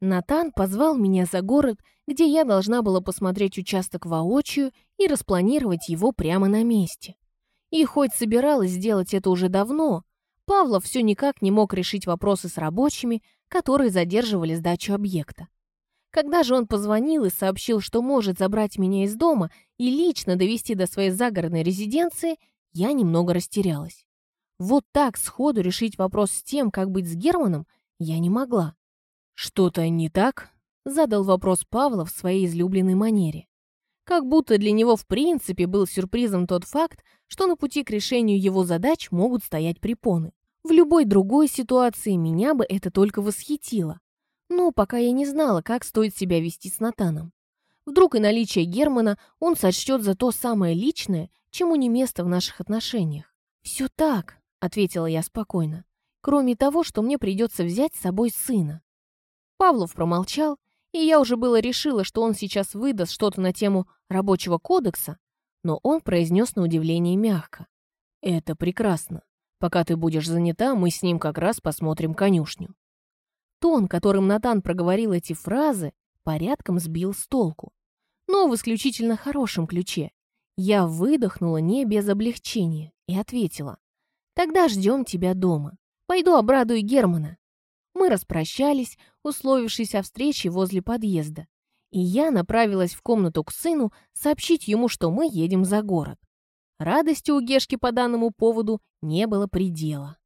Натан позвал меня за город, где я должна была посмотреть участок воочию и распланировать его прямо на месте. И хоть собиралась сделать это уже давно, Павлов все никак не мог решить вопросы с рабочими, которые задерживали сдачу объекта. Когда же он позвонил и сообщил, что может забрать меня из дома и лично довести до своей загородной резиденции, я немного растерялась. Вот так сходу решить вопрос с тем, как быть с Германом, я не могла. «Что-то не так?» — задал вопрос Павла в своей излюбленной манере. Как будто для него в принципе был сюрпризом тот факт, что на пути к решению его задач могут стоять препоны. В любой другой ситуации меня бы это только восхитило. Но пока я не знала, как стоит себя вести с Натаном. Вдруг и наличие Германа он сочтет за то самое личное, чему не место в наших отношениях. «Все так», — ответила я спокойно, «кроме того, что мне придется взять с собой сына». Павлов промолчал, и я уже было решила, что он сейчас выдаст что-то на тему рабочего кодекса, но он произнес на удивление мягко. «Это прекрасно. Пока ты будешь занята, мы с ним как раз посмотрим конюшню». Тон, которым Натан проговорил эти фразы, порядком сбил с толку. Но в исключительно хорошем ключе. Я выдохнула не без облегчения и ответила. «Тогда ждем тебя дома. Пойду обрадую Германа». Мы распрощались, условившись о встрече возле подъезда. И я направилась в комнату к сыну сообщить ему, что мы едем за город. Радости у Гешки по данному поводу не было предела.